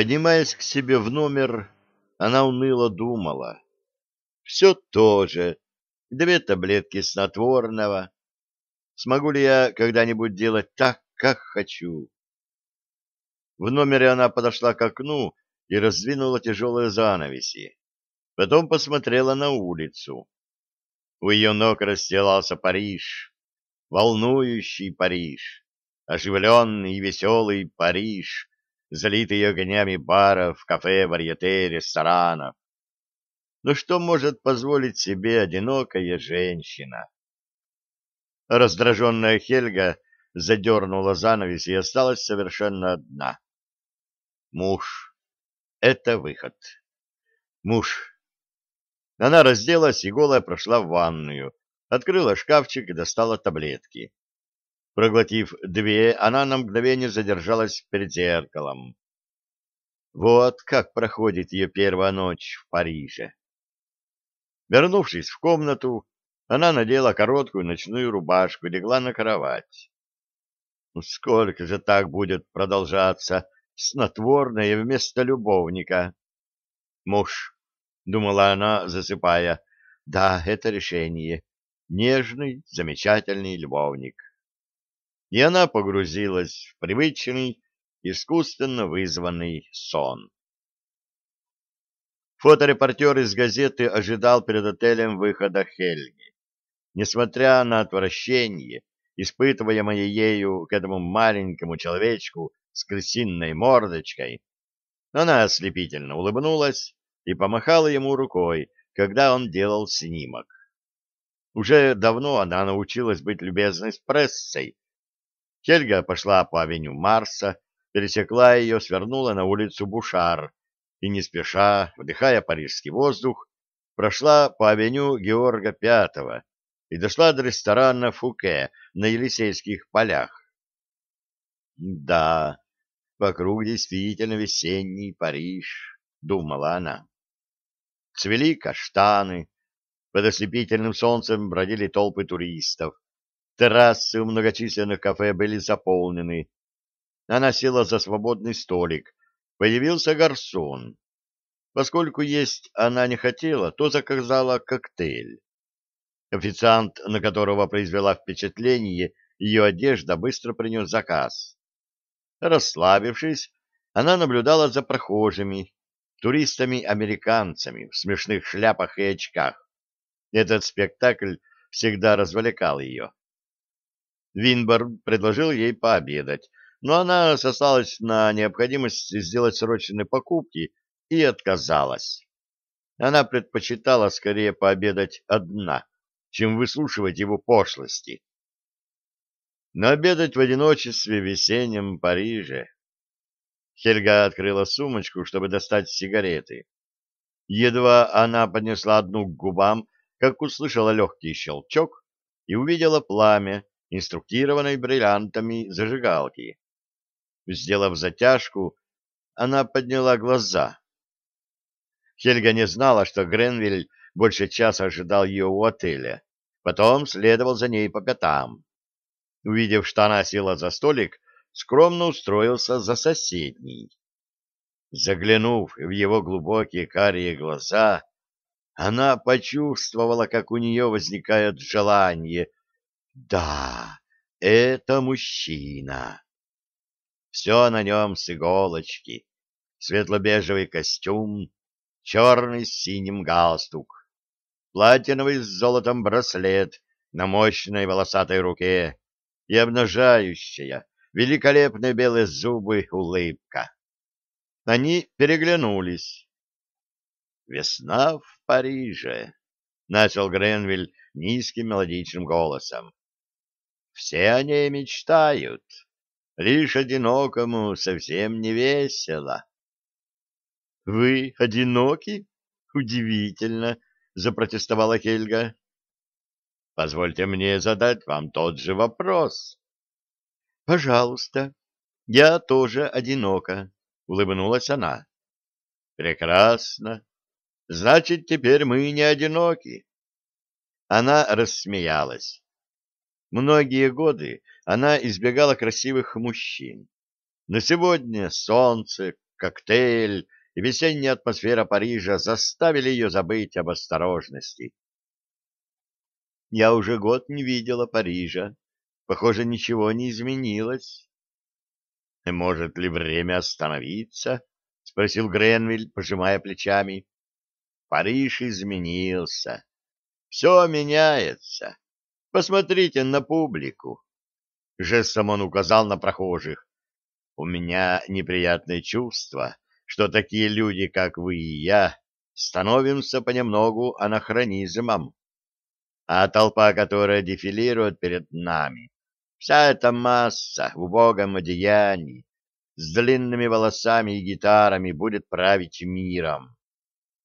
Поднимаясь к себе в номер, она уныло думала. Все то же. Две таблетки снотворного. Смогу ли я когда-нибудь делать так, как хочу? В номере она подошла к окну и раздвинула тяжелые занавеси. Потом посмотрела на улицу. У ее ног расстилался Париж, волнующий Париж, оживленный и веселый Париж, залитые огнями баров, кафе, варьете, ресторанов. Но что может позволить себе одинокая женщина? Раздраженная Хельга задернула занавес и осталась совершенно одна. Муж. Это выход. Муж. Она разделась и голая прошла в ванную, открыла шкафчик и достала таблетки. Проглотив две, она на мгновение задержалась перед зеркалом. Вот как проходит ее первая ночь в Париже. Вернувшись в комнату, она надела короткую ночную рубашку и легла на кровать. Ну, сколько же так будет продолжаться снотворное вместо любовника? Муж, — думала она, засыпая, — да, это решение. Нежный, замечательный любовник и она погрузилась в привычный, искусственно вызванный сон. Фоторепортер из газеты ожидал перед отелем выхода Хельги. Несмотря на отвращение, испытываемое ею к этому маленькому человечку с крысиной мордочкой, она ослепительно улыбнулась и помахала ему рукой, когда он делал снимок. Уже давно она научилась быть любезной с прессой, Хельга пошла по авеню Марса, пересекла ее, свернула на улицу Бушар и, не спеша, вдыхая парижский воздух, прошла по авеню Георга V и дошла до ресторана Фуке на Елисейских полях. «Да, вокруг действительно весенний Париж», — думала она. Цвели каштаны, под ослепительным солнцем бродили толпы туристов, Террасы у многочисленных кафе были заполнены. Она села за свободный столик. Появился гарсон. Поскольку есть она не хотела, то заказала коктейль. Официант, на которого произвела впечатление, ее одежда быстро принес заказ. Расслабившись, она наблюдала за прохожими, туристами-американцами в смешных шляпах и очках. Этот спектакль всегда развлекал ее. Винбор предложил ей пообедать, но она сослалась на необходимость сделать срочные покупки и отказалась. Она предпочитала скорее пообедать одна, чем выслушивать его пошлости. Но обедать в одиночестве в весеннем Париже. Хельга открыла сумочку, чтобы достать сигареты. Едва она поднесла одну к губам, как услышала легкий щелчок и увидела пламя, инструктированной бриллиантами зажигалки. Сделав затяжку, она подняла глаза. Хельга не знала, что Гренвиль больше часа ожидал ее у отеля. Потом следовал за ней по пятам. Увидев, что она села за столик, скромно устроился за соседней. Заглянув в его глубокие карие глаза, она почувствовала, как у нее возникает желание — да, это мужчина. Все на нем с иголочки. Светло-бежевый костюм, черный с синим галстук, платиновый с золотом браслет на мощной волосатой руке и обнажающая, великолепные белые зубы улыбка. Они переглянулись. «Весна в Париже», — начал Гренвиль низким мелодичным голосом. Все о ней мечтают. Лишь одинокому совсем не весело. — Вы одиноки? Удивительно, — запротестовала Хельга. — Позвольте мне задать вам тот же вопрос. — Пожалуйста, я тоже одинока, — улыбнулась она. — Прекрасно. Значит, теперь мы не одиноки. Она рассмеялась. Многие годы она избегала красивых мужчин. Но сегодня солнце, коктейль и весенняя атмосфера Парижа заставили ее забыть об осторожности. Я уже год не видела Парижа. Похоже, ничего не изменилось. «Э, — Может ли время остановиться? — спросил Гренвиль, пожимая плечами. — Париж изменился. Все меняется. Посмотрите на публику. Жестом он указал на прохожих. У меня неприятное чувство, что такие люди, как вы и я, становимся понемногу анахронизмом. А толпа, которая дефилирует перед нами, вся эта масса в убогом одеянии, с длинными волосами и гитарами будет править миром.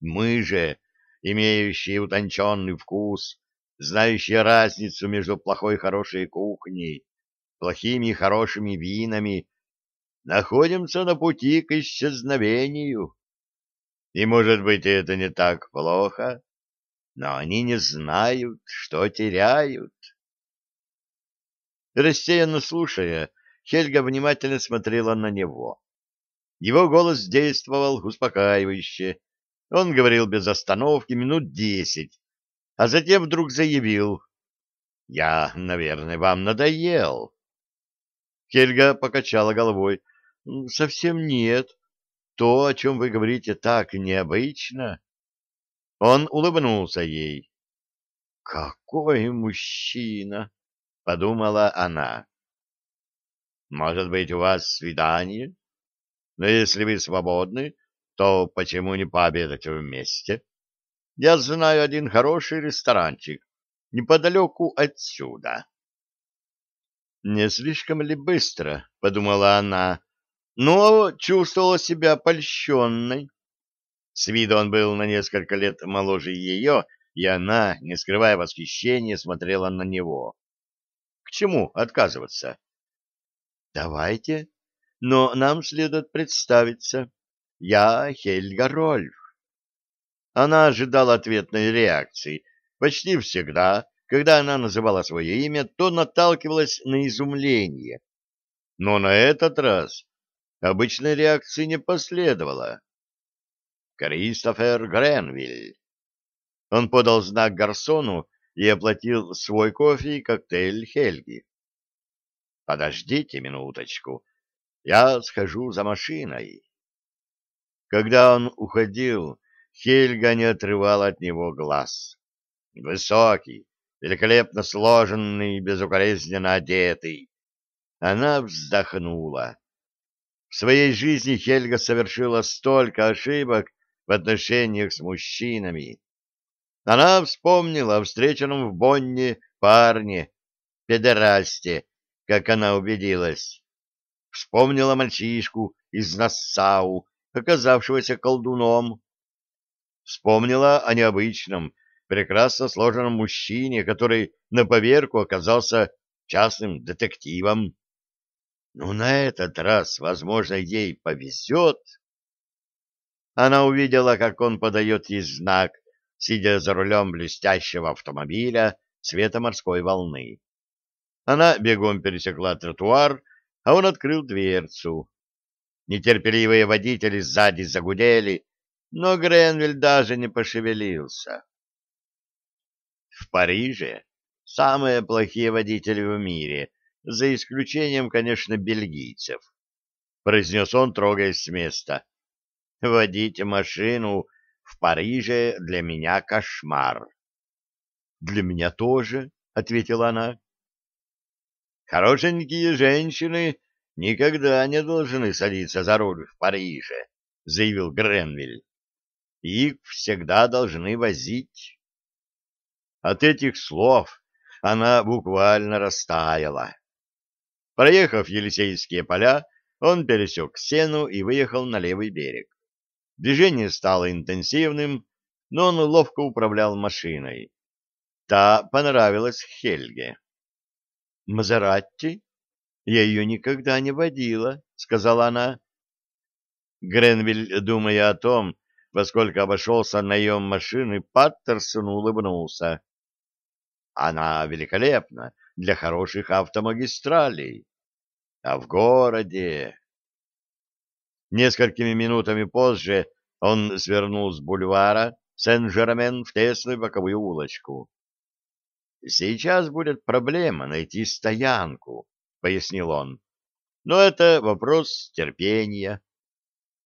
Мы же, имеющие утонченный вкус, знающие разницу между плохой и хорошей кухней, плохими и хорошими винами, находимся на пути к исчезновению. И, может быть, это не так плохо, но они не знают, что теряют. Рассеянно слушая, Хельга внимательно смотрела на него. Его голос действовал успокаивающе. Он говорил без остановки минут десять, а затем вдруг заявил. «Я, наверное, вам надоел». Хельга покачала головой. «Ну, «Совсем нет. То, о чем вы говорите, так необычно». Он улыбнулся ей. «Какой мужчина!» — подумала она. «Может быть, у вас свидание? Но если вы свободны, то почему не пообедать вместе?» Я знаю один хороший ресторанчик неподалеку отсюда. «Не слишком ли быстро?» — подумала она, но чувствовала себя польщенной. С виду он был на несколько лет моложе ее, и она, не скрывая восхищения, смотрела на него. «К чему отказываться?» «Давайте, но нам следует представиться. Я Хельга Рольф». Она ожидала ответной реакции. Почти всегда, когда она называла свое имя, то наталкивалась на изумление. Но на этот раз обычной реакции не последовало. «Кристофер Гренвиль». Он подал знак гарсону и оплатил свой кофе и коктейль Хельги. «Подождите минуточку, я схожу за машиной». Когда он уходил, Хельга не отрывал от него глаз. Высокий, великолепно сложенный, безукоризненно одетый. Она вздохнула. В своей жизни Хельга совершила столько ошибок в отношениях с мужчинами. Она вспомнила о встреченном в Бонне парне, педерасте, как она убедилась. Вспомнила мальчишку из Нассау, оказавшегося колдуном, вспомнила о необычном, прекрасно сложенном мужчине, который на поверку оказался частным детективом. Ну, на этот раз, возможно, ей повезет. Она увидела, как он подает ей знак, сидя за рулем блестящего автомобиля цвета морской волны. Она бегом пересекла тротуар, а он открыл дверцу. Нетерпеливые водители сзади загудели, но Гренвиль даже не пошевелился. В Париже самые плохие водители в мире, за исключением, конечно, бельгийцев, произнес он, трогаясь с места. Водить машину в Париже для меня кошмар. Для меня тоже, ответила она. Хорошенькие женщины никогда не должны садиться за руль в Париже, заявил Гренвиль их всегда должны возить. От этих слов она буквально растаяла. Проехав Елисейские поля, он пересек сену и выехал на левый берег. Движение стало интенсивным, но он ловко управлял машиной. Та понравилась Хельге. «Мазератти? Я ее никогда не водила», — сказала она. Гренвиль, думая о том, поскольку обошелся наем машины, Паттерсон улыбнулся. Она великолепна для хороших автомагистралей. А в городе... Несколькими минутами позже он свернул с бульвара Сен-Жермен в тесную боковую улочку. «Сейчас будет проблема найти стоянку», — пояснил он. «Но это вопрос терпения».